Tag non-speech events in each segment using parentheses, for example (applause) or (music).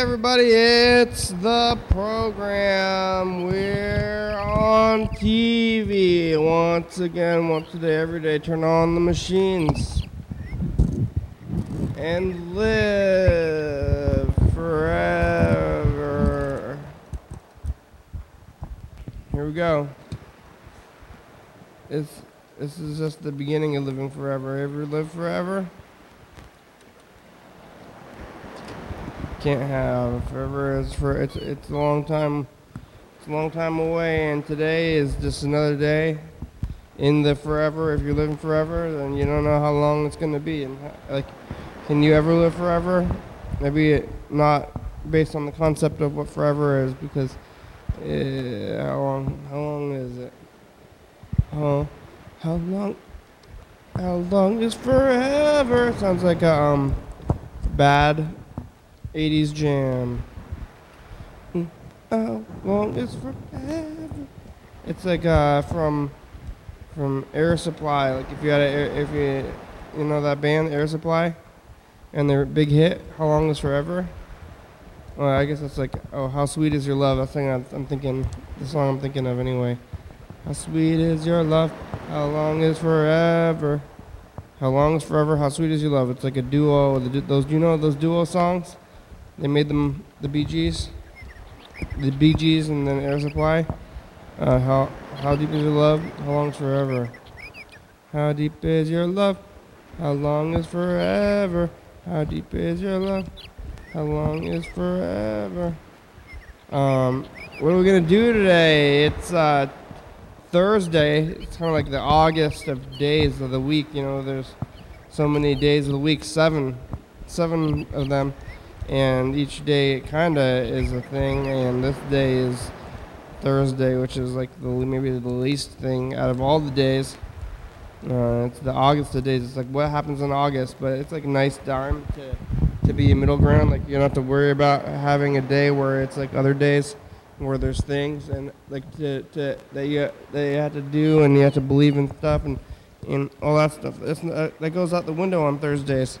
Everybody, it's the program. We're on TV once again, once a day, every day. Turn on the machines and live forever. Here we go. It's, this is just the beginning of living forever. Ever live forever? Can't have forever. Is for it's it's a long time it's a long time away and today is just another day in the forever. If you're living forever then you don't know how long it's going to be. And like can you ever live forever? Maybe not based on the concept of what forever is because uh, how long how long is it? How how long how long is forever? Sounds like a um bad 80s jam. How long is forever? It's like uh, from from Air Supply. Like if you had a, if you you know that band Air Supply, and their big hit "How Long Is Forever." Well, I guess it's like oh, how sweet is your love? That's the thing I'm, I'm thinking. The song I'm thinking of anyway. How sweet is your love? How long is forever? How long is forever? How sweet is your love? It's like a duo. Those you know those duo songs? They made them the Bee Gees, the Bee Gees, and then Air Supply. Uh, how how deep is your love? How long is forever? How deep is your love? How long is forever? How deep is your love? How long is forever? Um, what are we gonna do today? It's uh, Thursday. It's kind of like the August of days of the week. You know, there's so many days of the week, seven, seven of them and each day it kind of is a thing. And this day is Thursday, which is like the maybe the least thing out of all the days. Uh, it's the August of days. It's like what happens in August, but it's like a nice time to to be middle ground. Like you don't have to worry about having a day where it's like other days where there's things and like to, to that you that you have to do and you have to believe in stuff and and all that stuff. Uh, that goes out the window on Thursdays.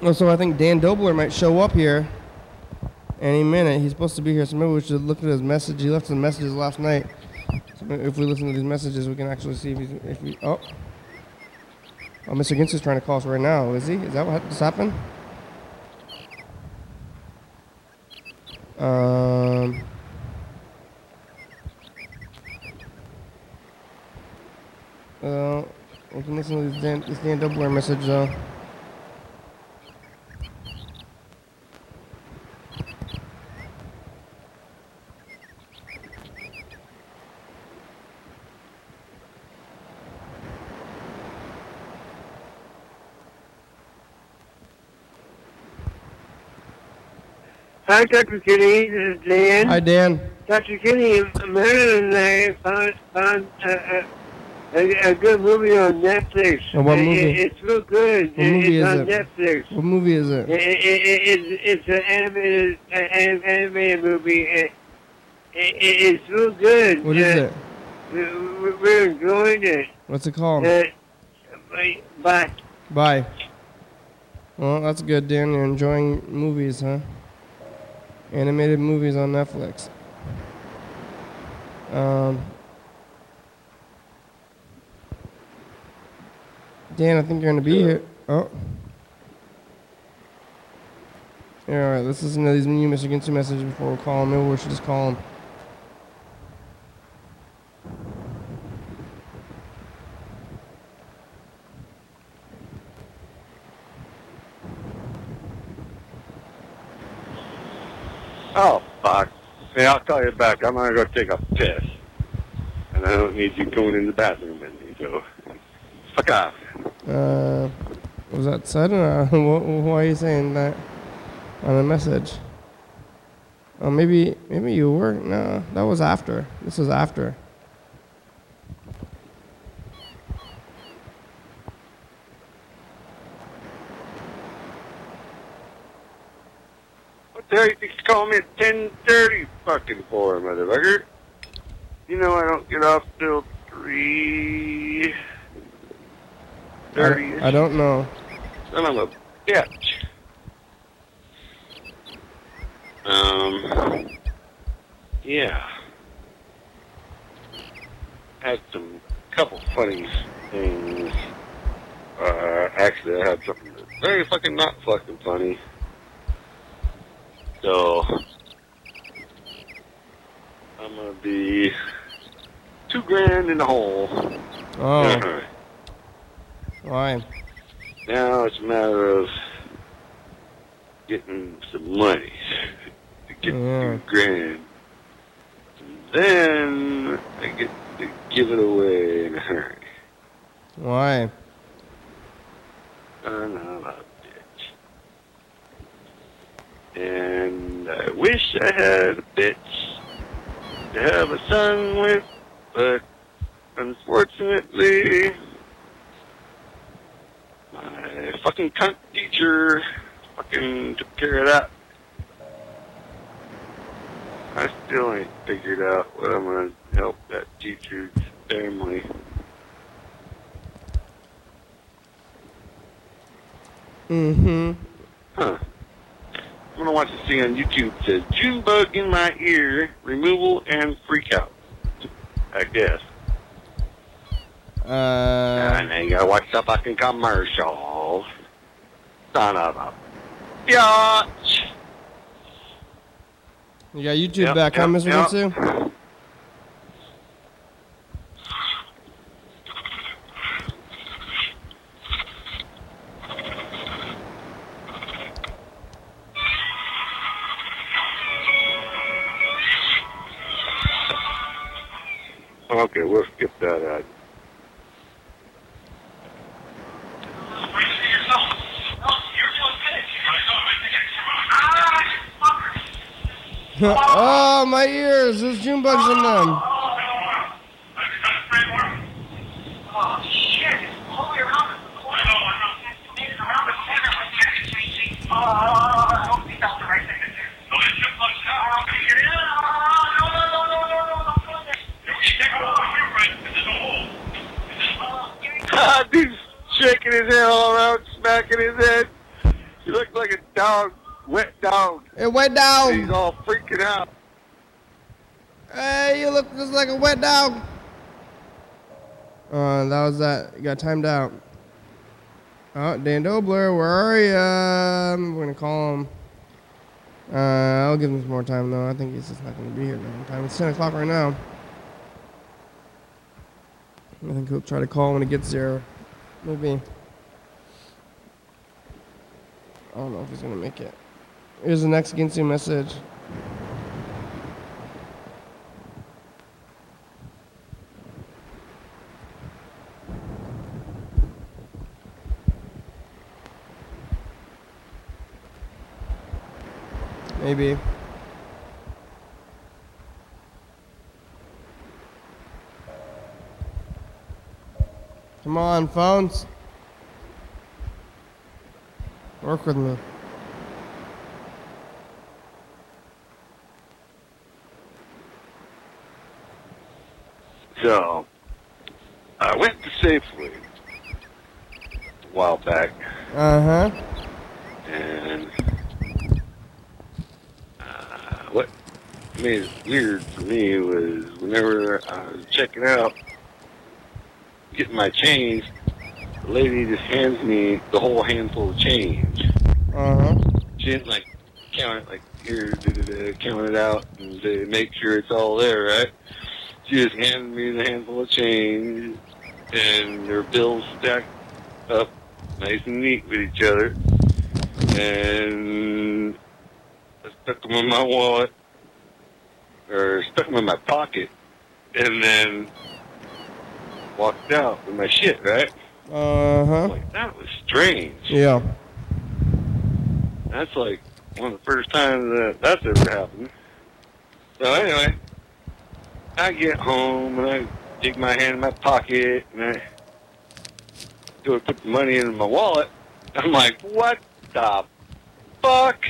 Well, so I think Dan Dobler might show up here any minute. He's supposed to be here, so maybe we should look at his message. He left some messages last night. So if we listen to these messages, we can actually see if he's. If we, oh. Oh, Mr. Ginsu is trying to call us right now. Is he? Is that what just happened? Um. Uh, we can listen to this Dan, this Dan Dobler message though. Hi, Dr. Kinney. This is Dan. Hi, Dan. Dr. Kinney, Marilyn and I found, found a, a, a, good movie on Netflix. And what movie? It, it's real good. What movie it's is on it? Netflix. What movie is it? It, it, it, it's an animated, an animated movie. It, it, it's real good. What is Uh, it? we- We're enjoying it. What's it called? Uh, bye. Bye. Well, that's good, Dan. You're enjoying movies, huh? Animated movies on Netflix. Um, Dan, I think you're gonna be here. Oh. Yeah, all right. Let's listen to these new Mr. Ginsu messages before we call him. Maybe we should just call him. Oh, fuck. Hey, I'll call you back. I'm gonna go take a piss. And I don't need you going in the bathroom with me, so fuck off. Uh, was that said? Or (laughs) wh- why are you saying that on a message? Oh, maybe maybe you were. No, that was after. This was after. What the hell you think you call me at 10.30 fucking for, motherfucker? You know I don't get off till 3... I, I don't know. Son of a bitch. Um, yeah. Had some couple funny things. Uh, actually, I had something that's very fucking not fucking funny. So, I'm gonna be two grand in the hole. Oh, (laughs) why? Now it's a matter of getting some money (laughs) to get Yeah. two grand. And Then I get to give it away in a hurry. Why? I'm not a bitch. And I wish I had a bitch to have a son with, but unfortunately, my fucking cunt teacher fucking took care of that. I still ain't figured out what I'm gonna help that teacher's family. Mm-hmm. Huh. Gonna watch this thing on YouTube. It says June bug in my ear, removal and freak out. I guess. Uh, and then you gotta watch the fucking commercials. Son of a bitch. you got YouTube Yep, back, huh, yep, Mr. yep. Mitsu? Dog. He's all freaking out. Hey, you look just like a wet dog. Uh, that was that. You got timed out. Oh, Dan Dobler, where are you? We're gonna call him. Uh, I'll give him some more time though. I think he's just not gonna be here in time. It's 10 o'clock right now. I think he'll try to call when he gets there. Maybe. I don't know if he's gonna make it. Here's the next Ginsu message. Maybe. Come on, phones. Work with me. So, I went to Safeway a while back, Uh huh. and uh, what made it weird for me was whenever I was checking out, getting my change, the lady just hands me the whole handful of change. Uh huh. She didn't like count it like here, da, da, da, count it out and make sure it's all there, right? She just handed me the handful of change, and their bills stacked up nice and neat with each other. And I stuck them in my wallet, or stuck them in my pocket, and then walked out with my shit, right? Uh huh. Like that was strange. Yeah. That's like one of the first times that that's ever happened. So anyway, I get home and I dig my hand in my pocket and I go to put the money in my wallet. I'm like, what the fuck?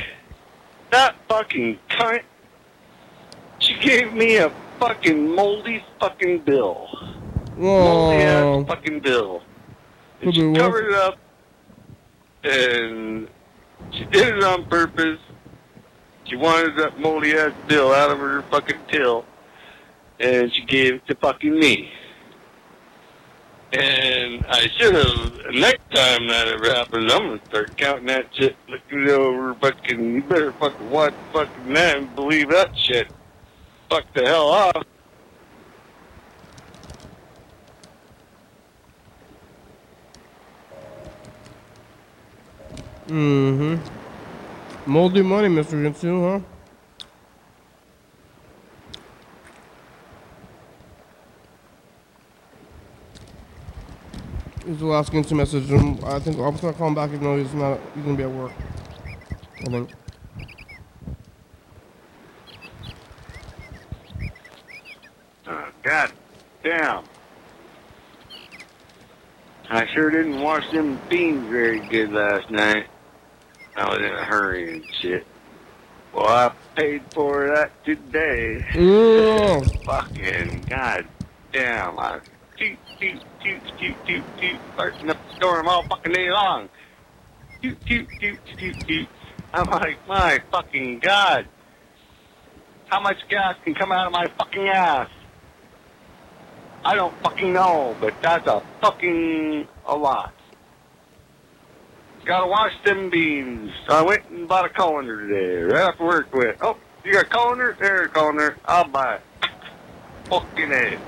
That fucking cunt. She gave me a fucking moldy fucking bill. Moldy ass fucking bill. And she covered it up and she did it on purpose. She wanted that moldy ass bill out of her fucking till, and she gave it to fucking me. And I should have, next time that ever happens, I'm gonna start counting that shit, looking it over, fucking, you better fucking watch fucking that and believe that shit. Fuck the hell off. Mm-hmm. Moldy money, Mr. Ginsu, huh? He's the last Ginsu message. Um, I think I'm gonna call him back even though he's not. He's gonna be at work. I think. Uh, God damn. I sure didn't wash them beans very good last night. I was in a hurry and shit. Well, I paid for that today. Ooh. (laughs) Fucking god damn. I toot, toot, toot, toot, toot, starting up the storm all fucking day long. Toot, toot, toot, toot, toot. I'm like, my fucking god. How much gas can come out of my fucking ass? I don't fucking know, but that's a fucking a lot. Gotta wash them beans. So I went and bought a colander today, right after work with. Oh, you got a colander? There, colander. I'll buy it. Fucking A.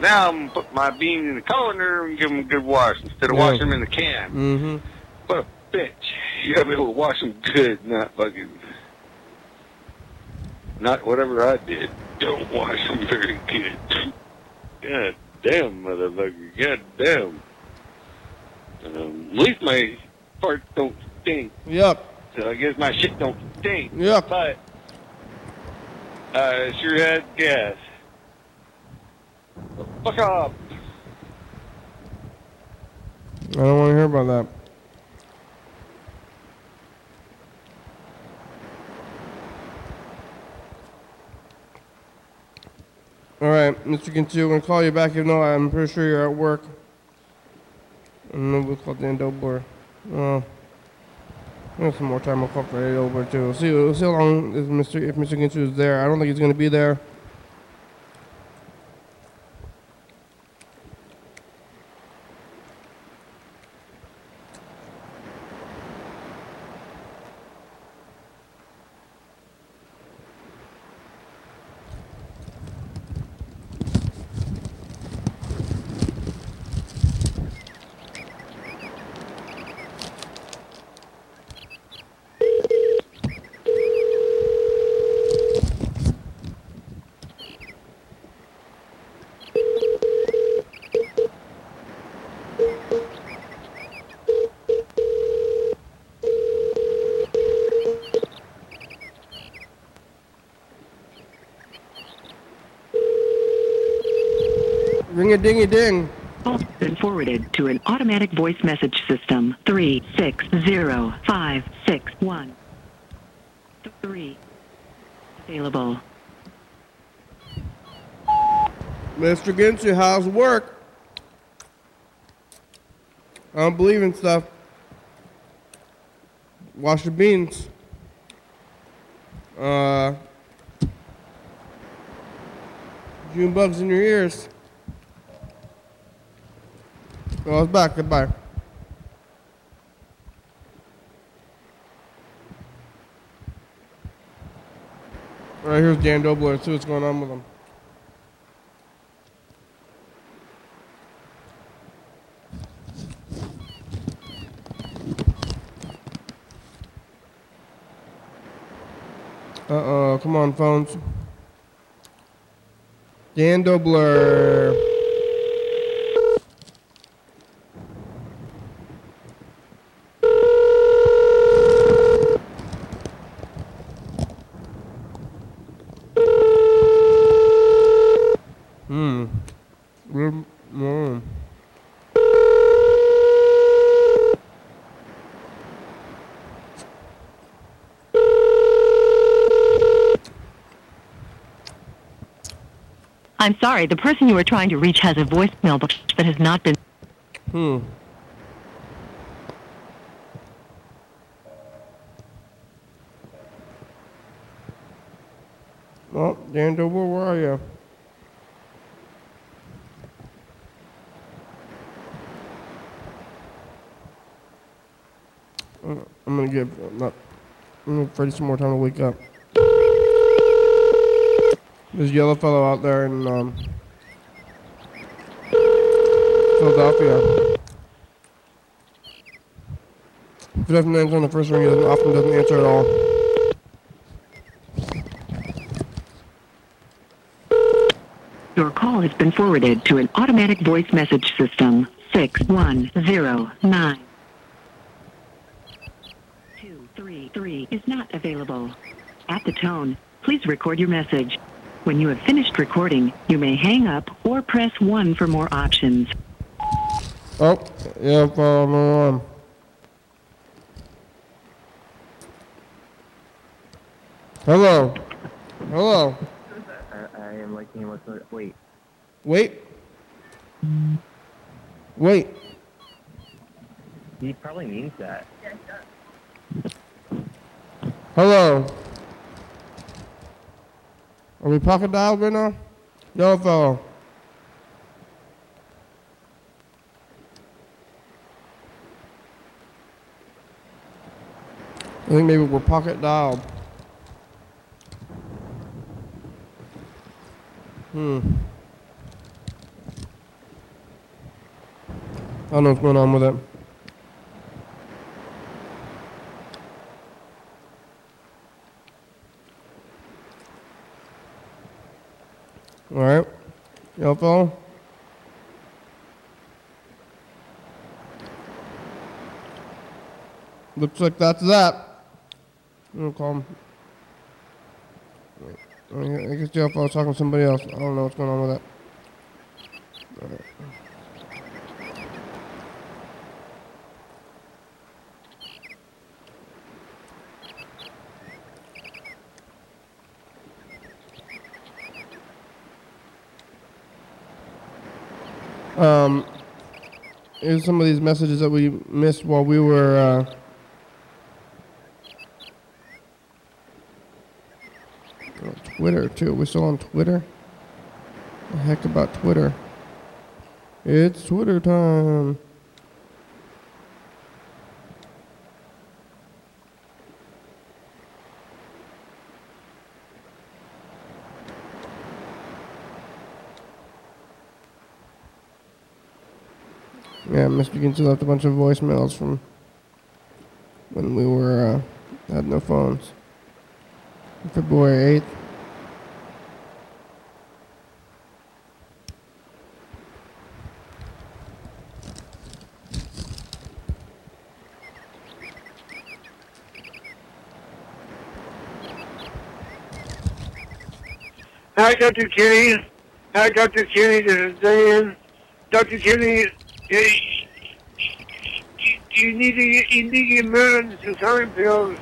Now I'm gonna put my beans in the colander and give them a good wash instead of Yeah. washing them in the can. Mm-hmm. What a bitch. You gotta be able to wash them good, not fucking. Not whatever I did. Don't wash them very good. God damn, motherfucker. God damn. Um, at least my farts don't stink. Yep. So I guess my shit don't stink. Yep. But I sure had gas. Fuck up. I don't want to hear about that. All right, Mr. Ginsu, I'm gonna call you back. If no, I'm pretty sure you're at work. And then we'll call Dan Dobler. Uh, we have some more time. I'll call Freddie over too. We'll see. We'll see how long is Mr. If Mr. Ginsu is there. I don't think he's gonna be there. Ring a dingy ding. Been forwarded to an automatic voice message system. Three six zero five six one three. Available. Mr. Ginsu, how's work? I don't believe in stuff. Wash your beans. Uh, June bugs in your ears. It's back. Goodbye. All right, here's Dan Dobler. Let's see what's going on with him. Uh-oh, come on, phones. Dan Dobler. Hmm. I'm sorry, the person you are trying to reach has a voicemail box that has not been. Hmm. Well, Dan Dobler, where are you? Uh, I'm gonna give I'm not. I'm Freddie some more time to wake up. There's a yellow fellow out there in um, Philadelphia. If he doesn't answer on the first ring, he doesn't, often doesn't answer at all. Your call has been forwarded to an automatic voice message system. 6109 233 is not available. At the tone, please record your message. When you have finished recording, you may hang up or press 1 for more options. Oh, yeah, follow on. Hello. Hello. I, I am liking what's wait. Wait. Wait. He probably means that. Hello. Are we pocket dialed right now? No, fellow. I think maybe we're pocket dialed. Hmm. I don't know what's going on with it. All right. Y'all follow? Looks like that's that. Call him. I guess y'all follow talking to somebody else. I don't know what's going on with that. All right. Um, some of these messages that we missed while we were. Uh, Twitter too. We're still on Twitter. The heck about Twitter? It's Twitter time. Yeah, Mr. Ginty left a bunch of voicemails from when we were uh, had no phones. February eighth. Hi, Dr. Kenny. Hi, Dr. Kenny. This is Dan. Dr. Kenny, you, need to get, you need to get Merlin some time pills.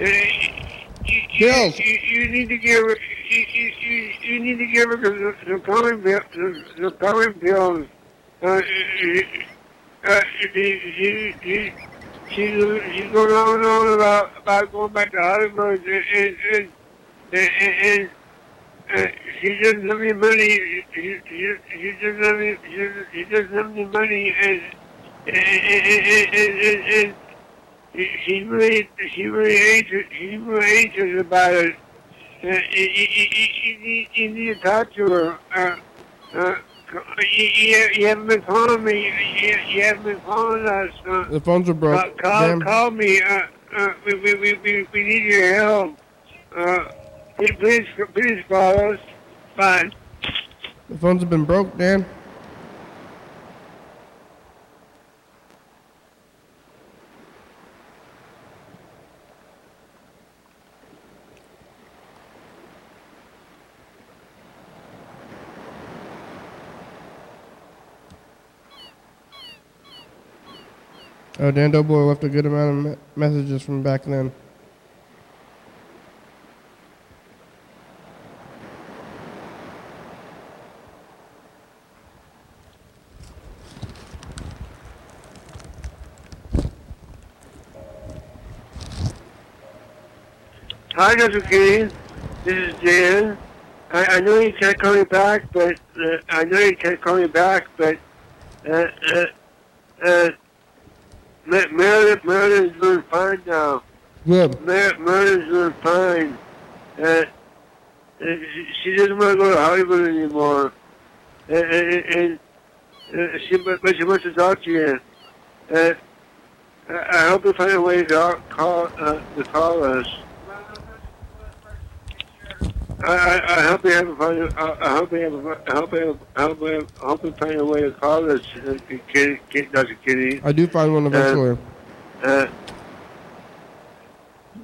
Uh, you, you, Pills? You, you need to give you, you, you, need to give her some, some calming pills. Some calming pills. Uh, uh, she, she, she, she's, she's going on and on about, about going back to Hollywood and, and, and, and, and uh, she doesn't have any money. She, she, she doesn't have any. She, she doesn't have any money, and and, and, and, and really she's really anxious. She's really anxious about it. Uh, you, need, to talk to her. Uh, uh, you, you, you haven't been calling me. You, you haven't been calling us. Uh, The phones are broke. call, Damn. call me. Uh, uh, we, we, we, we, need your help. Uh, please, please, please call us. Bye. The phones have been broke, Dan. Oh, Dan Doughboy left a good amount of me- messages from back then. Hi, Dr. Kenny. This is Dan. I, I know you can't call me back, but uh, I know you can't call me back, but uh, uh, uh, Meredith, Meredith's doing fine now. Good. Mer- Meredith's doing fine. Uh, uh, she- doesn't want to go to Hollywood anymore, and, and uh, she but she wants to talk to you. Uh, I hope you find a way to call call, uh, to call us. I, I, hope you have a find. I, I hope you have. A, I hope you have. I hope you have, I hope you find a way to call us, uh, Kitty, Kitty, Dr. Kitty. I do find one eventually. Uh,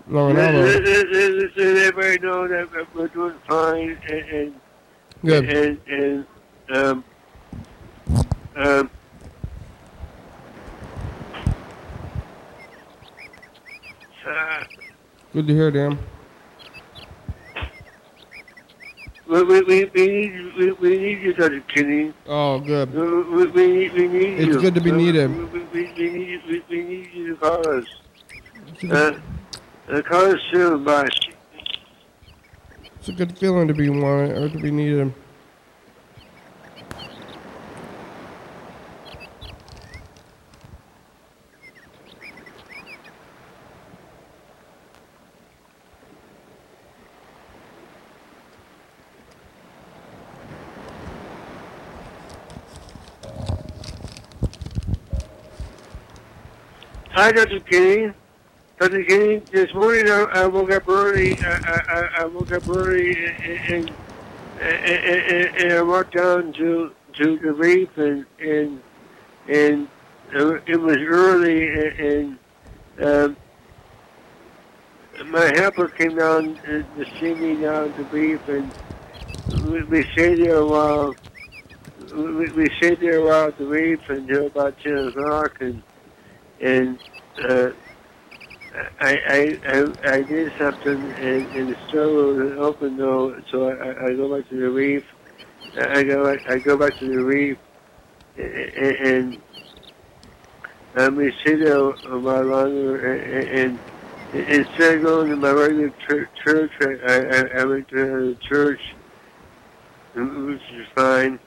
no, let, Ronaldo. let, let, everybody know that that we're doing fine, and and Good. and, and um um. Uh, Good to hear, Dan. We, we, we, we need we, we need you, Dr. Kinney. Oh, good. We, we, we need we need It's you. good to be needed. We, we, we, we need we, we need you to call us. It's Uh, uh, call us soon. Bye. it's a good feeling to be wanted or to be needed. Hi, Dr. Kinney. Dr. Kinney, this morning I, I woke up early. I, I, I- woke up early and, and, and, and, I walked down to to the reef and and and uh, it was early and, and um, my helper came down to, to see me down to the reef and we, we stayed there a while. We, we stayed there a while at the reef until about ten o'clock and and uh, I, I I I did something and, and the store wasn't open though, so I, I go back to the reef. I go back, I go back to the reef and, and um, we sit there a longer and, and instead of going to my regular church, church I, I, I went to the church, which is fine.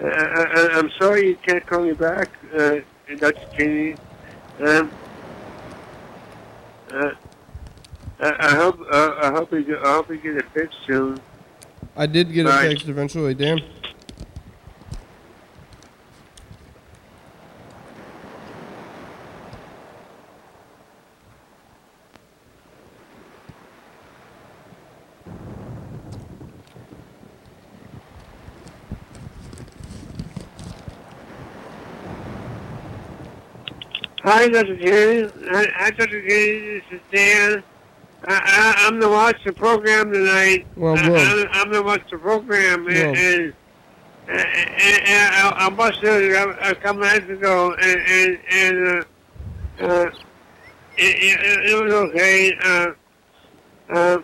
I, I, I'm sorry you can't call me back, uh, Dr. Um, uh, I, I hope uh, I hope get, I hope we get it fixed soon. I did get it Right. fixed eventually, Dan. Hi, Dr. Kennedy. Hi, hi, Dr. Kennedy. This is Dan. I, I, I'm the watch the program tonight. Well, I, I'm the watch the program, and, and, and, and I, I busted a, a couple nights ago, and and, and uh, uh, it, it, it was okay. Uh,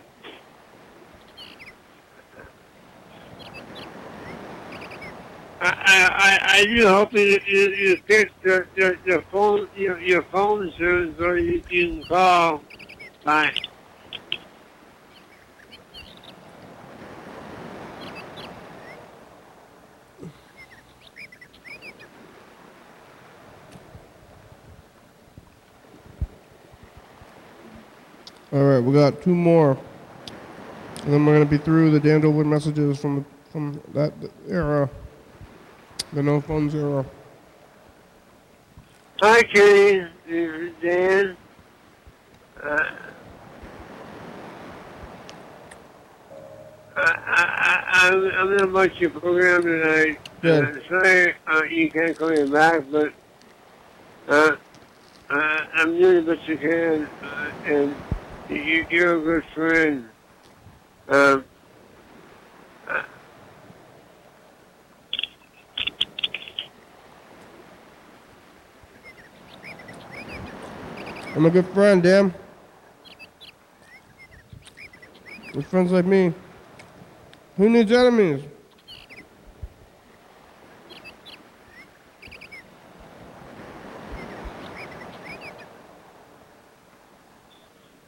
I, I, I do hope you, you, fix your, your, your phone your, your phone soon so you, can call. Bye. All right, we got two more, and then we're gonna be through the Dan Dolwood messages from from that era, the no phones era. Hi, Kenny. This is Dan. Uh, I, I, I, I'm, to watch your program tonight. Good. Uh, sorry uh, you can't call me back, but uh, uh, I'm doing the best you can, uh, and you, you're a good friend. Um, I'm a good friend, Dan. With friends like me. Who needs enemies?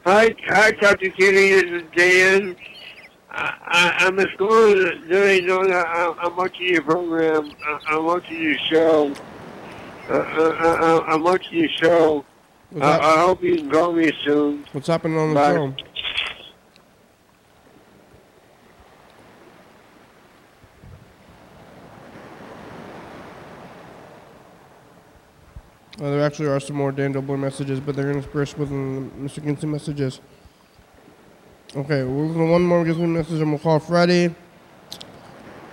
Hi, hi, Dr. Kitty. This is Dan. I, I, I'm just school to let you know that I, I'm watching your program. I, I'm watching your show. Uh, uh, uh, I'm watching your show. I, I hope you can call me soon. what's happening on the Bye. show? Uh, there actually are some more Dan Dobler messages, but they're interspersed with the Mr. Ginsu messages. Okay, we're gonna one more Ginsu message and we'll call Freddie.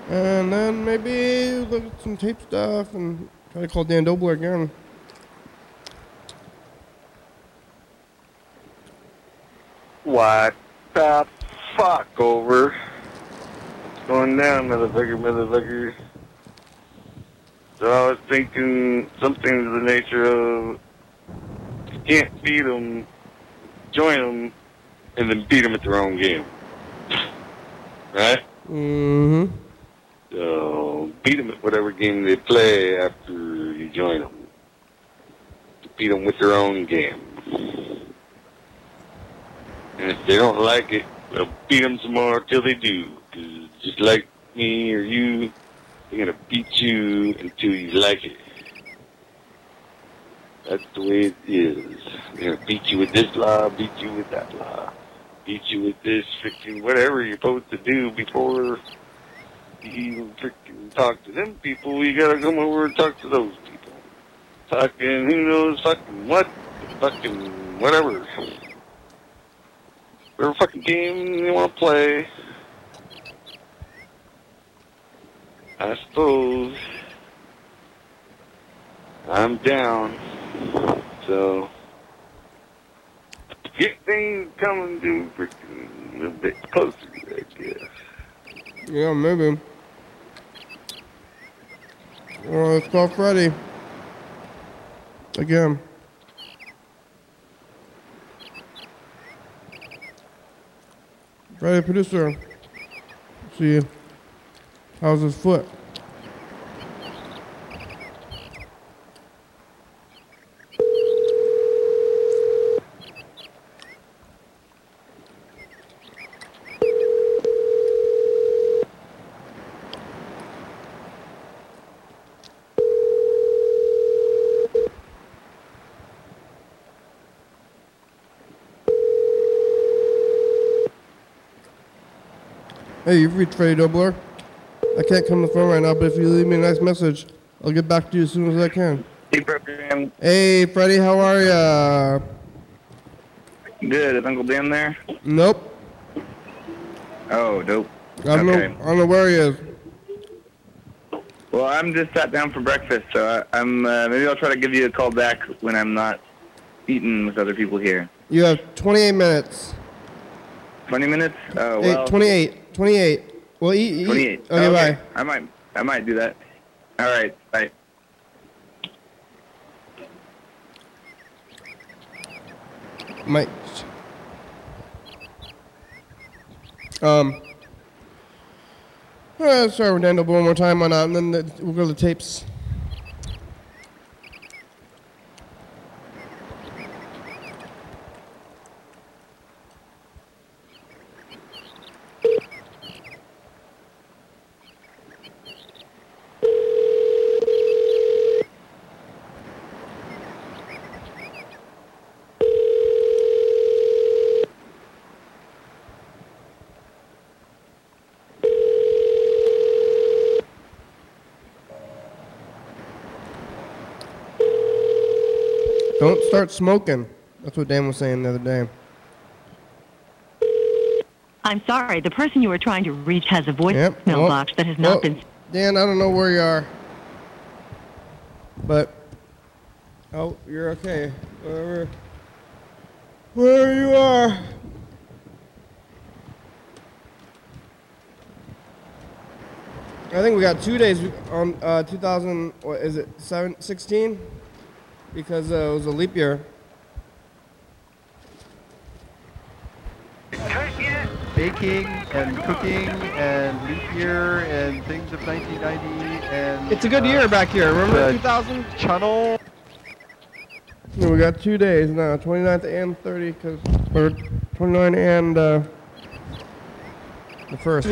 And then maybe look at some tape stuff and try to call Dan Dobler again. What the fuck over? What's going down, motherfucker, motherfucker? So I was thinking something to the nature of you can't beat them, join them, and then beat them at their own game. Right? Mm-hmm. So beat them at whatever game they play after you join them. Beat them with their own game. And if they don't like it, they'll beat them some more till they do. 'Cause just like me or you, they're gonna beat you until you like it. That's the way it is. They're gonna beat you with this law, beat you with that law, beat you with this freaking whatever you're supposed to do before you even freaking talk to them people. You gotta come over and talk to those people. Fucking who knows fucking what, fucking whatever. Whatever fucking game you want to play. I suppose I'm down. So get things coming to freaking a bit closer, I guess. Yeah, maybe. Well, let's call Freddie. Again. Freddie, producer. See, how's his foot? Hey, you've reached Freddie Dobler. I can't come to the phone right now, but if you leave me a nice message, I'll get back to you as soon as I can. Hey, program. Hey, Freddie, how are ya? Good. Is Uncle Dan there? Nope. Oh, dope. I don't, Okay. know, I don't know where he is. Well, I'm just sat down for breakfast, so I, I'm uh, maybe I'll try to give you a call back when I'm not eating with other people here. You have 28 minutes. 20 minutes? Oh, well. 28. 28. Well, eat. eat. 28. Okay, bye. I might, I might do that. All right. Bye. Mike. Um. Let's start with Daniel one more time on that, and then the, we'll go to the tapes. Don't start smoking. That's what Dan was saying the other day. I'm sorry, the person you are trying to reach has a voicemail Yep. well- box that has not well, been. Dan, I don't know where you are, but oh, you're okay. Wherever, where you are. I think we got two days on uh, 2000. What is it? Seven, 16? Because uh, it was a leap year. baking and cooking and leap year and things of 1990 and It's a good uh, year back here. Remember 2000? channel Yeah, we got two days now, 29th and 30, cause or 29 and uh, The first.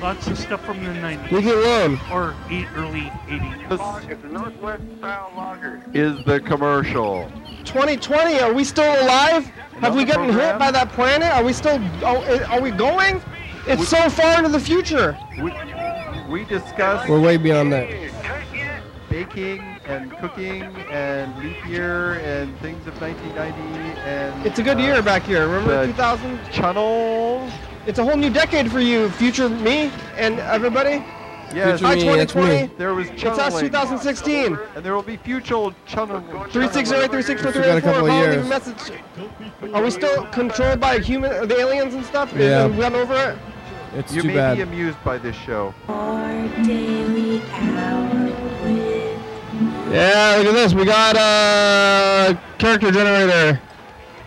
Lots of stuff from the 90s Leave it alone. or eight, early 80s. This It's a Northwest style lager. is the commercial. 2020. Are we still alive? Have we Another gotten hit by that planet? Are we still? Are, are we going? It's so far into the future. We, we discussed We're way beyond that. baking and cooking and leap year and things of 1990 and It's a good uh, year back here. Remember the- 2000? channels. It's a whole new decade for you, future me and everybody. Yes, Hi, Future me, that's 2020. me. there was It's us, channeling, 2016. and there will be future channel. 360 3643 channeling. uh, Call We couple of leave a years. message. Are we still controlled by human, the aliens and stuff? Yeah. Have we gotten over it? It's you may be amused by this show. Yeah, look at this. We got a character generator.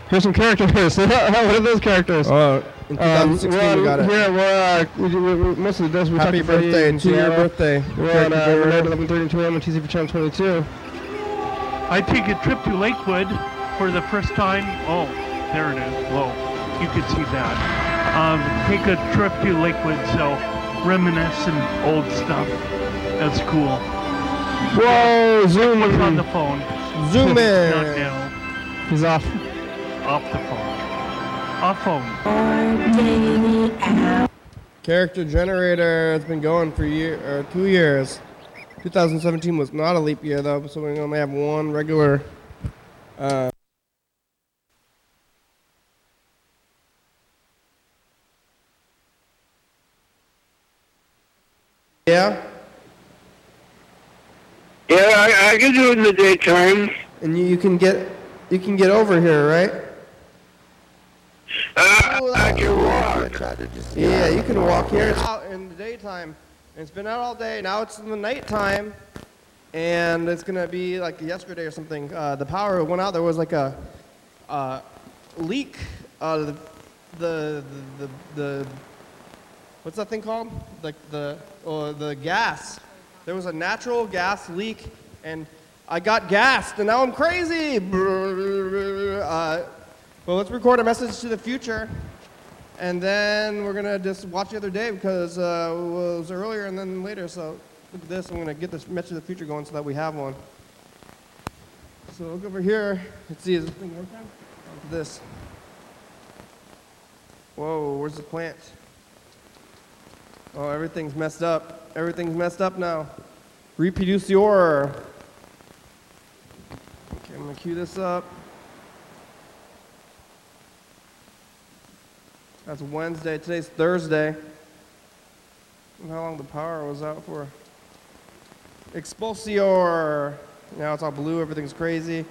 Here's some characters. (laughs) what are those characters? Oh, in Um, 2016 we're we got it. Here, we're, uh, we, we, we, most of this we Happy talked about birthday in to your birthday. We're on Character uh, generator. 11 32 on TC for Channel 22. I take a trip to Lakewood for the first time. Oh, there it is. Whoa, you could see that. Um, take a trip to Lakewood, so reminiscing old stuff. That's cool. Whoa, zoom What's in. on the phone? Zoom in. Not now. He's off. Off the phone. Off phone. Character generator. It's been going for year or two years. 2017 was not a leap year though, so we only have one regular. Uh, yeah. Yeah, I, I can do it in the daytime. And you, you can get you can get over here, right? Uh, I can walk. Yeah, you can walk here. It's out in the daytime. And it's been out all day. Now it's in the nighttime. And it's going to be like yesterday or something. Uh, the power went out. There was like a uh, leak. Uh, the, the, the, the, what's that thing called? Like the, oh, the gas. There was a natural gas leak. And I got gassed. And now I'm crazy. Uh, well, let's record a message to the future. And then we're gonna just watch the other day because uh, it was earlier and then later. So look at this. I'm gonna get this message to the future going so that we have one. So look over here. Let's see. Is this thing working? This. Whoa, where's the plant? Oh, everything's messed up. Everything's messed up now. Reproduce the ore. Okay, I'm gonna cue this up. That's Wednesday. Today's Thursday. How long the power was out for? Expulsior. Now it's all blue. Everything's crazy.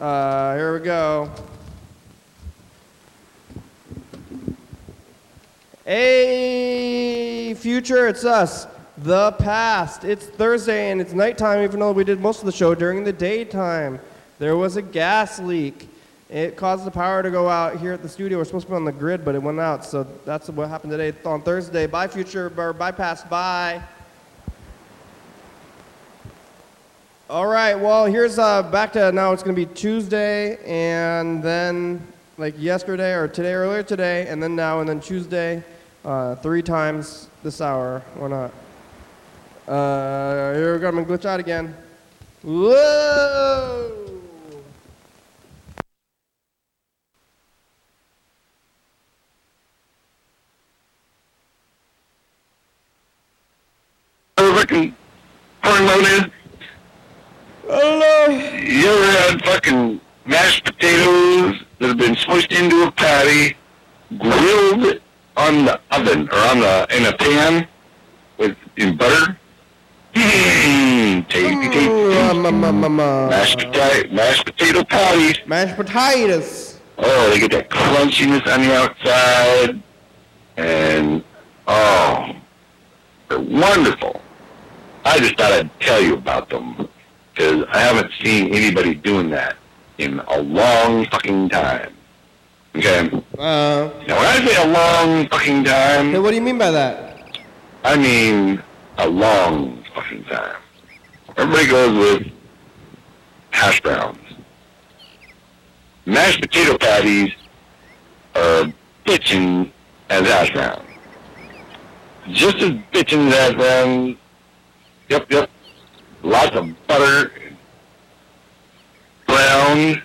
Uh, here we go. Hey, future, it's us. The past. It's Thursday and it's nighttime, even though we did most of the show during the daytime. There was a gas leak. It caused the power to go out here at the studio. We're supposed to be on the grid, but it went out. So that's what happened today on Thursday. Bye, future, or bye, past. Bye. All right. Well, here's uh, back to now. It's going to be Tuesday, and then like yesterday or today, earlier today, and then now, and then Tuesday, uh, three times this hour. Why not? Uh, here we go. I'm gonna glitch out again. Whoa! fucking hormone Hello. You ever had fucking mashed potatoes that have been smushed into a patty, grilled on the oven or on the in a pan with in butter? Hmm, tasty, tasty. Mashed potato, mashed potato patties. Mashed potatoes. Oh, they get that crunchiness on the outside, and oh, they're wonderful. I just thought I'd tell you about them because I haven't seen anybody doing that in a long fucking time. Okay. Uh, Now, when I say a long fucking time, hey, what do you mean by that? I mean a long fucking time. Everybody goes with hash browns. Mashed potato patties are bitching as hash browns. just as bitching as them. Yep, yep. Lots of butter. Brown.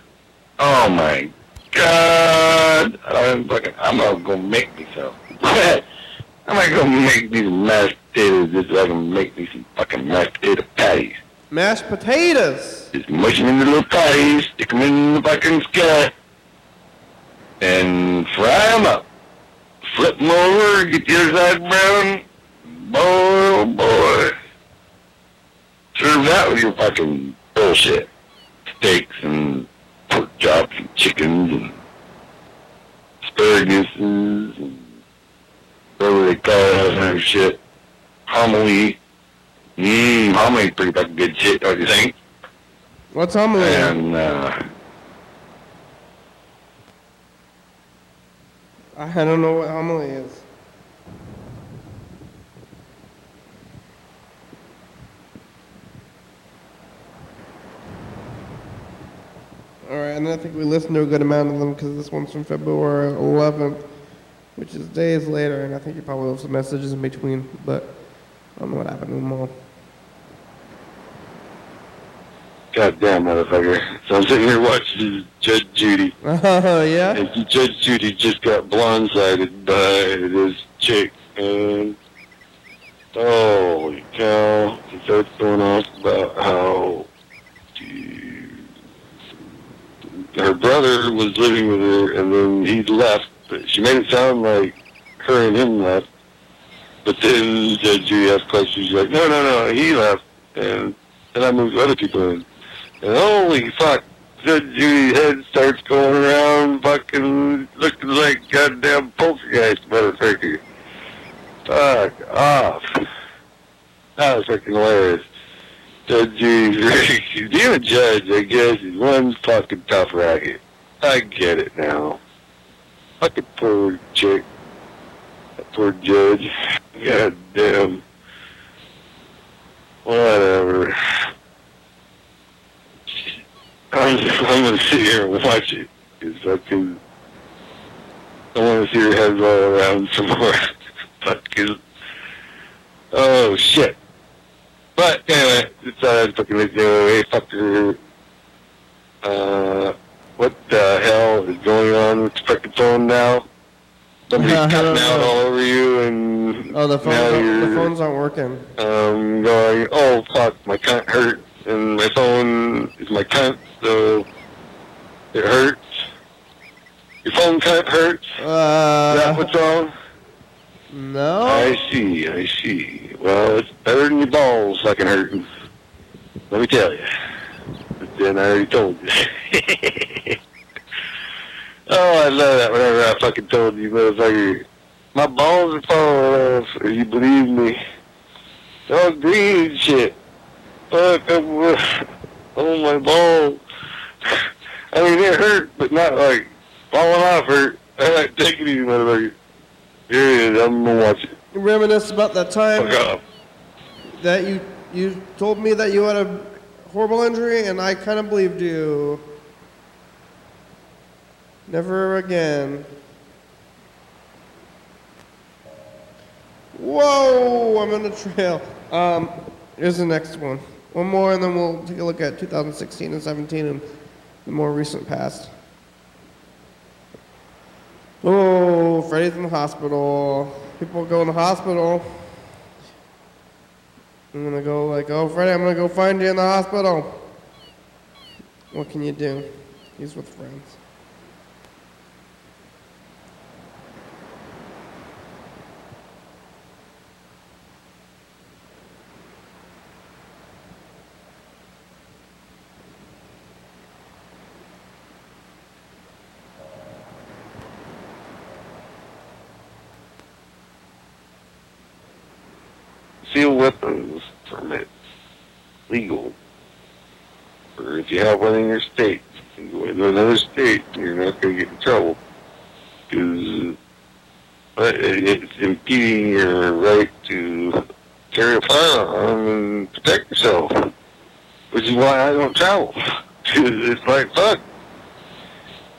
Oh my god. I'm fucking, I'm gonna go make me some. (laughs) I'm gonna go make these mashed potatoes just so I can make me some fucking mashed potato patties. Mashed potatoes. Just mush them into little patties, stick them in the fucking skillet, and fry them up. Flip them over, get the other side brown. Boy, oh boy. Serve that with your fucking bullshit. Steaks and pork chops and chickens and asparaguses and whatever they call it, that kind of shit. Hominy. Mmm, hominy's pretty fucking good shit, don't you think? What's hominy? And, uh, I don't know what hominy is. Alright, and I think we listened to a good amount of them because this one's from February 11th, which is days later, and I think you probably left some messages in between, but I don't know what happened to them all. goddamn motherfucker. So I'm sitting here watching Judge Judy. Oh, (laughs) yeah? And Judge Judy just got blindsided by this chick, and holy cow, she starts going off about how she, her brother was living with her, and then he left. She made it sound like her and him left. But then Judy asked questions, like, no, no, no, he left, and then I moved other people in. And holy fuck, Judge Judy's head starts going around fucking looking like goddamn poltergeist motherfucker. Fuck off. That was fucking hilarious. Judge Judy's she's being a judge, I guess, is one fucking tough racket. I get it now. Fucking poor chick. Poor judge. (laughs) God damn. Whatever. I'm, I'm gonna sit here and watch it. Cause fucking, I want to see her head roll around some more. (laughs) fucking, oh shit. But anyway, it's uh, fucking hey fucker, uh, what the hell is going on with the fucking phone now? Somebody's I cutting out know. all over you and Oh, the now phones, the phones aren't working. um, going, oh fuck, my cunt hurts, and my phone is my cunt, so it hurts. Your phone cunt hurts. Is that Uh, what's wrong? no? I see, I see. Well, it's better than your balls fucking hurting. Let me tell you. But then I already told you. (laughs) oh, I love that whenever I fucking told you, motherfucker. My balls are falling off, if you believe me. All green shit. Fuck, I'm, oh, my balls. I mean, it hurt, but not like falling off hurt. I like taking it, motherfucker. Here it is. I'm gonna watch it. Reminisce about that time off. that you you told me that you had a horrible injury, and I kind of believed you. Never again. Whoa! I'm on the trail. Um, here's the next one. One more, and then we'll take a look at 2016 and 17 and the more recent past. Oh, Freddie's in the hospital. People go in the hospital. I'm gonna go like, oh Freddie, I'm gonna go find you in the hospital. What can you do? He's with friends. Concealed weapons permits legal. Or if you have one in your state, you can go into another state, and you're not going to get in trouble. Because it's impeding your right to carry a firearm and protect yourself. Which is why I don't travel. 'Cause it's like, fuck.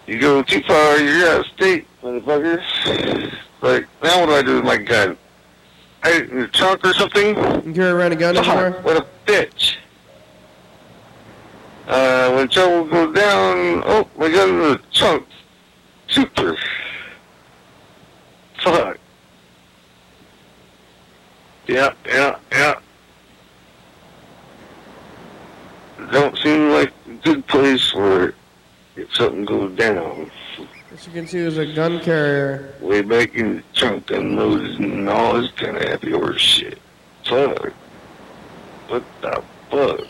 You go too far, you're out of state, motherfuckers. Like, now what do I do with my gun? I, chunk or something. You carry around a gun anymore? what a bitch. Uh, when trouble goes down, oh, my gun in the trunk. Super. Fuck. Yeah, yeah, yeah. Don't seem like a good place for if something goes down. As you can see, there's a gun carrier. Way back in the trunk and all this kind of happy horse shit. Fuck. What the fuck?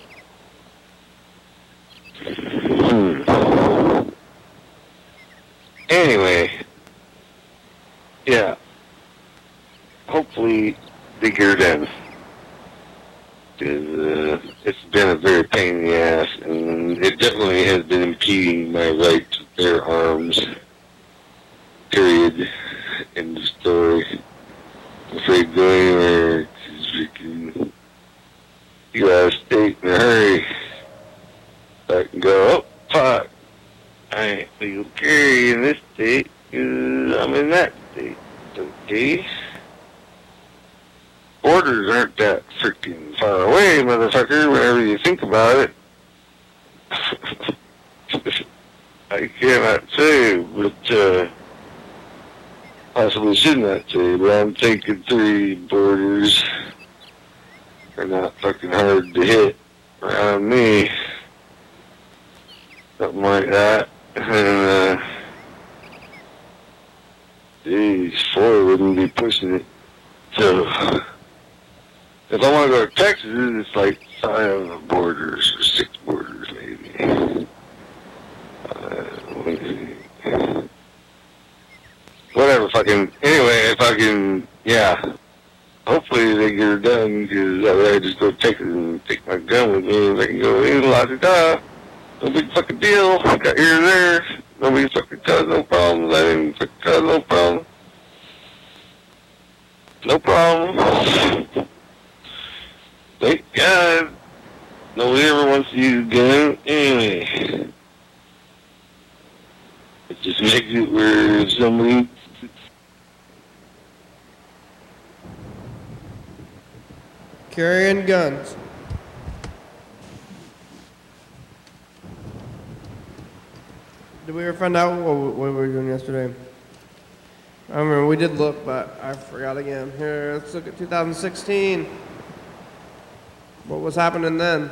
Hmm. Anyway. Yeah. Hopefully they get her done. 'Cause, uh, it's been a very pain in the ass, and it definitely has been impeding my right to bear arms period in the story. I'm afraid to go anywhere because freaking you gotta state in a hurry. I can go, oh, fuck. I ain't legal carry in this state 'cause I'm in that state. Okay. Borders aren't that freaking far away, motherfucker, whenever you think about it. I cannot say, but, uh, possibly should not say, but I'm thinking three borders are not fucking hard to hit around me. Something like that. And, uh, geez, four wouldn't be pushing it. So, if I want to go to Texas, it's like five borders or six borders maybe. Uh, let me see whatever, fucking, anyway, I fucking, yeah. Hopefully they get it done, because way I just go take it and take my gun with me, and they can go, hey, la da da. No big fucking deal. I got here and there. Nobody fucking caused no problems. I didn't fucking cause no problem. No problem. Thank God. Nobody ever wants to use a gun. Anyway. It just makes it where somebody Carrying guns. Did we ever find out what, what we were doing yesterday? I remember we did look, but I forgot again. Here, let's look at 2016. What was happening then?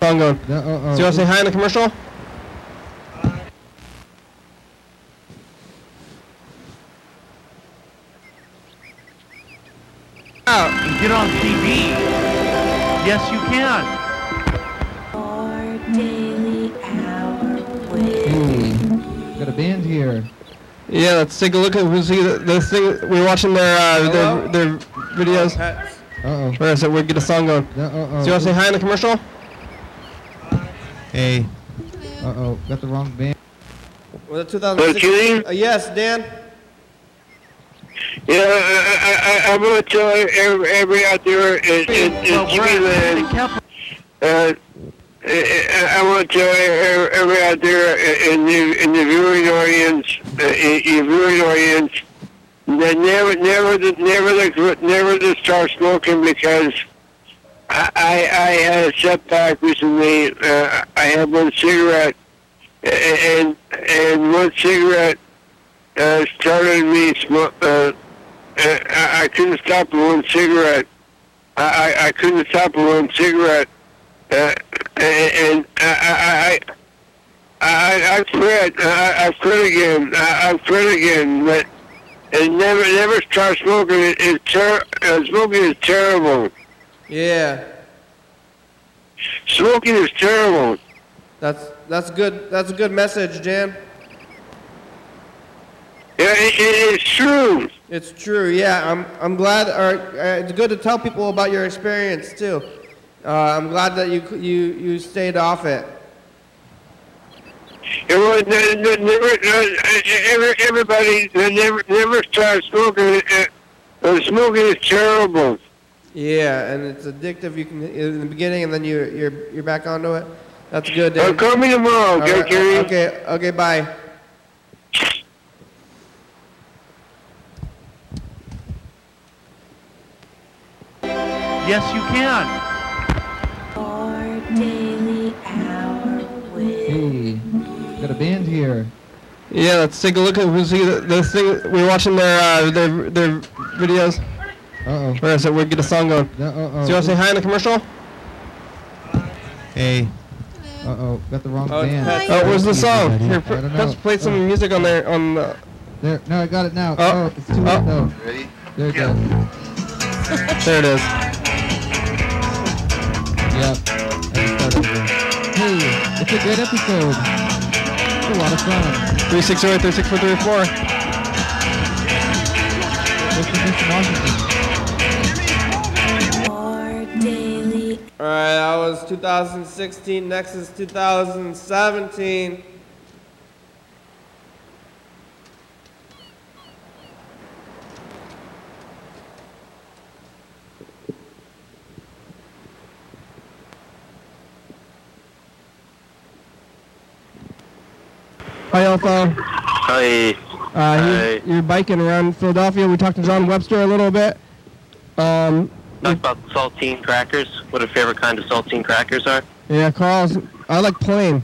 Song going. No, uh, So you want to say hi in the commercial? Out and get on TV. Yes, you can. Hey, got a band here. Yeah, let's take a look at who's the, the thing. We're watching their uh, their, their videos. Uh oh. All right, so we get a song going. No, uh So you oh. want to say hi in the commercial? Hey. Uh oh. Got the wrong band. Was it 2016? Uh, yes, Dan. Yeah, I, I, I, I'm going to tell every, every out there in, in, in Well, we're at Treeland, the Capitol. uh, I, I want to tell every, every out there in the, in the viewing audience, uh, in, in viewing audience, that never, never, to- never, to, never to start smoking because I, I, I had a setback recently. Uh, I had one cigarette, and and one cigarette uh, started me smoke. Uh, uh, I, I couldn't stop one cigarette. I, I, I couldn't stop one cigarette. Uh, and I, I, I, I, I quit. I, I quit again. I, I quit again. But and never, never start smoking. It, it's ter- uh, smoking is terrible. Yeah, Smoking is terrible. that's that's good. That's a good message, Dan. Yeah, it, it, it's true. It's true. Yeah, I'm I'm glad. Or uh, it's good to tell people about your experience too. Uh, I'm glad that you you you stayed off it. It was ne- never, uh, everybody uh, never, never start smoking. Uh, uh, smoking is terrible. Yeah, and it's addictive. You can in the beginning, and then you you're you're back onto it. That's good, Uh, Dave. call me tomorrow, okay, right, Okay, okay, bye. Yes, you can. Our daily hour with Hey, got a band here. Yeah, let's take a look at who's see the, this thing. We're watching their uh, their their videos. Uh oh. Where is it? We get a song going. Uh So you oh. want to say hi in the commercial? Hey. Uh oh. Got the wrong Oh, band. Pet- Oh, where's the song? Here, I pr- don't press know. play some Oh. music on there on the. There. No, I got it now. Oh. Oh, it's too late Oh. though. Ready? There it goes. There it is. Yep. I just started over. Hey, it's a great episode. It's a lot of fun. Three six zero eight three six four three four. What's the Mr. Washington? our daily All right, that was 2016. Next is 2017. Hi, Alpha. Hi. Uh, Hi. you're, biking around Philadelphia. We talked to John Webster a little bit. Um, Talk about saltine crackers. What a favorite kind of saltine crackers are. yeah, Carl's. I like plain.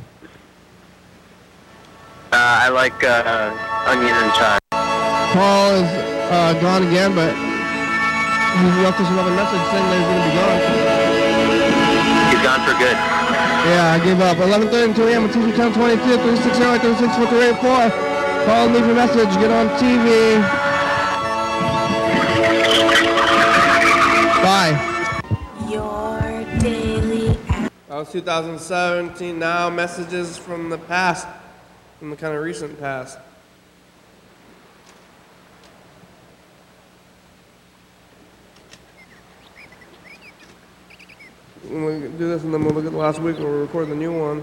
Uh, I like uh, onion and chive. Carl is uh, gone again, but he left us another message saying that he's going to be gone. He's gone for good. Yeah, I gave up. 11:30 2 a.m. on TV channel 22, 360 36 4384. Call and leave your message. Get on TV. Bye. your daily That was 2017. Now messages from the past, from the kind of recent past. When we do this and then we'll look at the last week when we record the new one.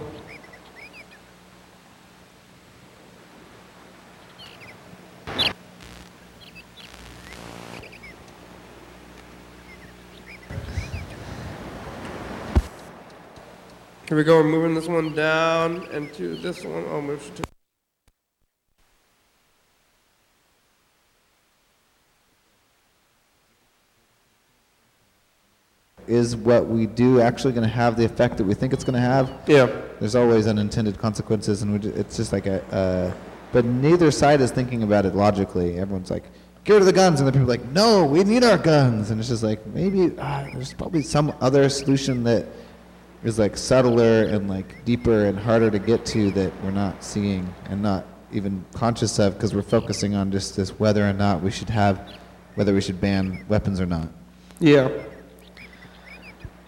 Here we go. We're moving this one down and to this one. Oh, move to. Is what we do actually going to have the effect that we think it's going to have? Yeah. There's always unintended consequences, and we ju- it's just like a. Uh, but neither side is thinking about it logically. Everyone's like, "Get rid of the guns," and the people are like, "No, we need our guns." And it's just like maybe ah, there's probably some other solution that is like subtler and like deeper and harder to get to that we're not seeing and not even conscious of because we're focusing on just this whether or not we should have, whether we should ban weapons or not. Yeah.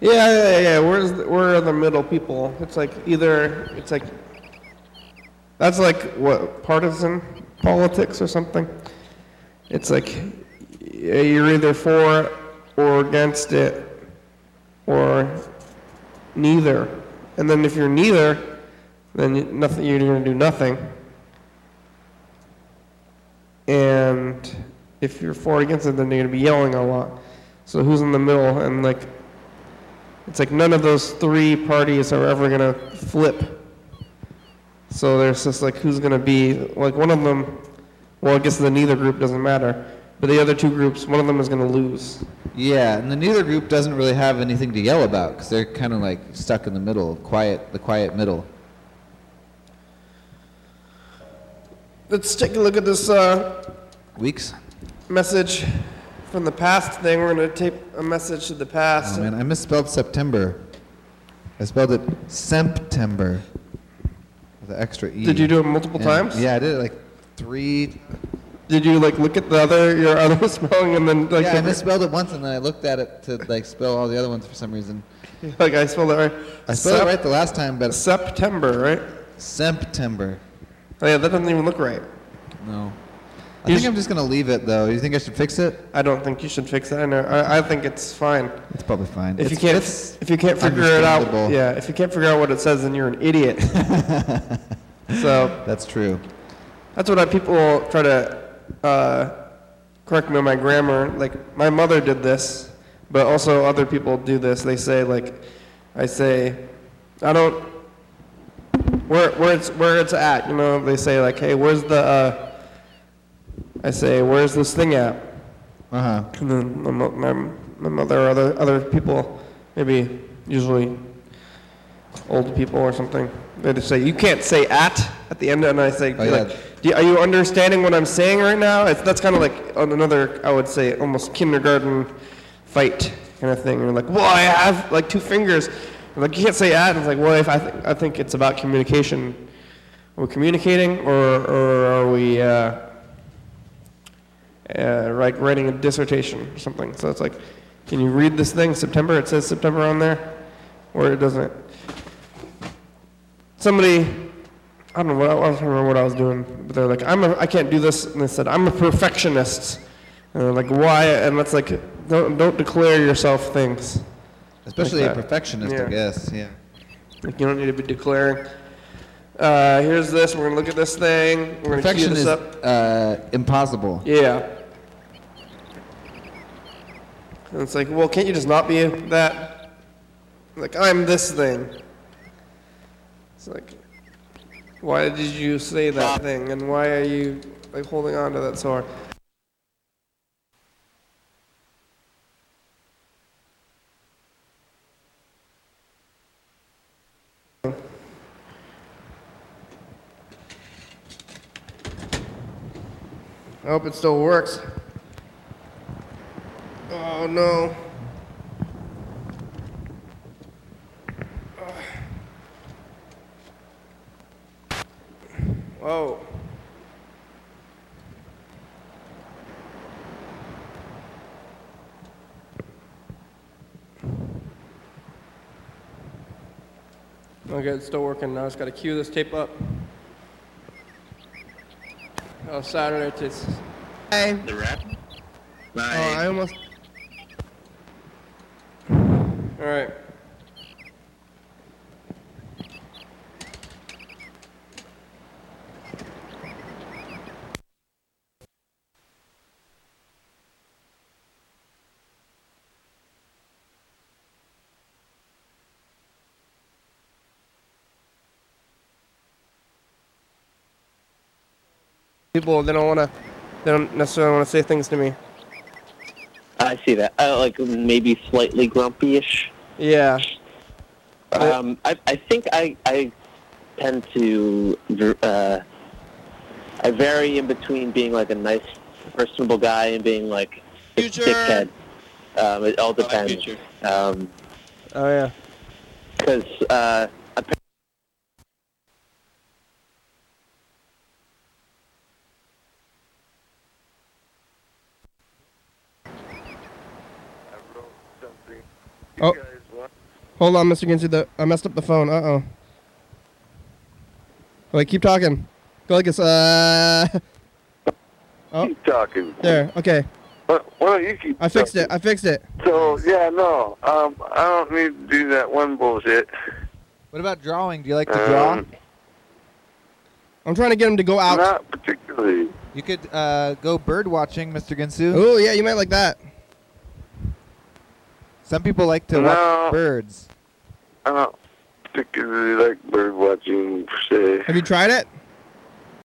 Yeah, yeah, yeah. Where's the, where are the middle people? It's like either it's like that's like what partisan politics or something. It's like you're either for or against it or neither. And then if you're neither, then nothing you're going to do nothing. And if you're for or against it, then you're going to be yelling a lot. So who's in the middle? And like, it's like none of those three parties are ever gonna flip. So there's just like who's gonna be like one of them. Well, I guess the neither group doesn't matter, but the other two groups, one of them is gonna lose. Yeah, and the neither group doesn't really have anything to yell about because they're kind of like stuck in the middle, quiet, the quiet middle. Let's take a look at this uh, Weeks. message from the past thing. We're gonna tape a message to the past. Oh man, I misspelled September. I spelled it September. With an extra e. Did you do it multiple And- times? Yeah, I did it like three. Did you like look at the other your other (laughs) spelling and then like yeah, I (laughs) misspelled it once, and then I looked at it to like spell all the other ones for some reason. (laughs) like I spelled it right? I spelled Sep- it right the last time, but September, right? September. Oh yeah, that doesn't even look right. No. I think I'm just gonna leave it though. You think I should fix it? I don't think you should fix it. I know. I, I think it's fine. It's probably fine. If It's- you can't, it's if you can't figure it out, understandable. yeah. If you can't figure out what it says, then you're an idiot. (laughs) so That's true. that's what I, people try to uh, correct me on my grammar. Like my mother did this, but also other people do this. They say like, I say, I don't, where where it's where it's at. You know, they say like, hey, where's the? Uh, I say, where's this thing at? Uh huh. And then my, mo- my, my mother or other other people, maybe usually old people or something, they just say you can't say at at the end, and I say, Oh, yeah. like, you, are you understanding what I'm saying right now? It's that's kind of like another, I would say, almost kindergarten fight kind of thing. You're like, well, I have like two fingers. I'm like you can't say at. And it's like, well, if I think I think it's about communication. Are we communicating, or or are we? Uh, uh, like writing a dissertation or something. So it's like, can you read this thing? September. It says September on there, or it doesn't. Somebody, I don't know what I, I don't remember what I was doing, but they're like, I'm a, I can't do this, and they said I'm a perfectionist. And they're like, why? And it's like, don't don't declare yourself things. Especially Like a perfectionist, Yeah. I guess. Yeah. Like you don't need to be declaring. Uh, here's this. We're gonna look at this thing. We're gonna cue Perfection this is up. uh, impossible. Yeah. And it's like, well, can't you just not be that? Like, I'm this thing. It's like, why did you say that thing, and why are you like holding on to that so hard? I hope it still works. Oh no. Whoa. Okay, it's still working now. I just gotta cue this tape up. Oh, Saturday to. Hey. The rap? Oh, I almost. All right. People, they don't want to, they don't necessarily want to say things to me. I see that. Uh, like maybe slightly grumpy-ish. Yeah. Um, I, I think I, I tend to uh, I vary in between being like a nice, personable guy and being like a dickhead. Um, it all depends. Um, oh yeah. Because uh, appa- Oh. Hold on, Mr. Ginsu. The I messed up the phone. Uh oh. Wait, keep talking. Go like this. Uh. (laughs) Oh. Keep talking. There. Okay. Why why don't you keep I fixed it. I fixed it. So, yeah, no. Um, I don't need to do that one bullshit. What about drawing? Do you like to draw? Um, I'm trying to get him to go out. Not particularly. You could uh, go bird watching, Mr. Ginsu. Oh yeah, you might like that. Some people like to No. watch birds. I don't particularly like bird watching per se. Have you tried it?